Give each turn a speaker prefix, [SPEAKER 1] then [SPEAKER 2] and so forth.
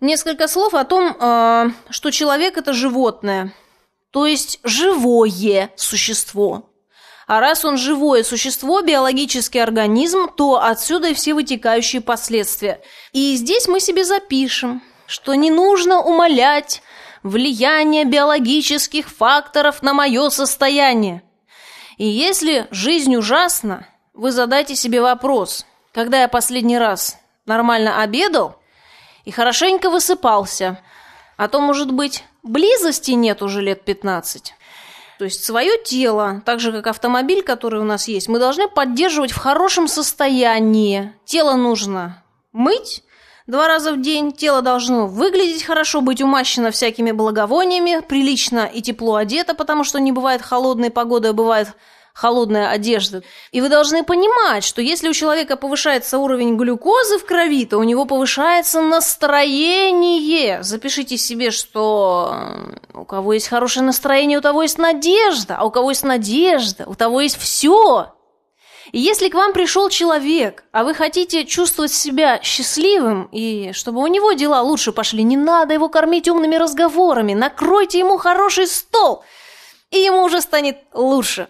[SPEAKER 1] несколько слов о том, э, что человек это животное, то есть живое существо. А раз он живое существо, биологический организм, то отсюда и все вытекающие последствия. И здесь мы себе запишем, что не нужно умалять влияние биологических факторов на мое состояние. И если жизнь ужасна, вы задайте себе вопрос, когда я последний раз нормально обедал и хорошенько высыпался, а то, может быть, близости нет уже лет 15. То есть свое тело, так же как автомобиль, который у нас есть, мы должны поддерживать в хорошем состоянии. Тело нужно мыть два раза в день, тело должно выглядеть хорошо, быть умащено всякими благовониями, прилично и тепло одето, потому что не бывает холодной погоды, а бывает холодная одежда. И вы должны понимать, что если у человека повышается уровень глюкозы в крови, то у него повышается настроение. Запишите себе, что у кого есть хорошее настроение, у того есть надежда, а у кого есть надежда, у того есть все. И если к вам пришел человек, а вы хотите чувствовать себя счастливым и чтобы у него дела лучше пошли, не надо его кормить умными разговорами, накройте ему хороший стол, и ему уже станет лучше.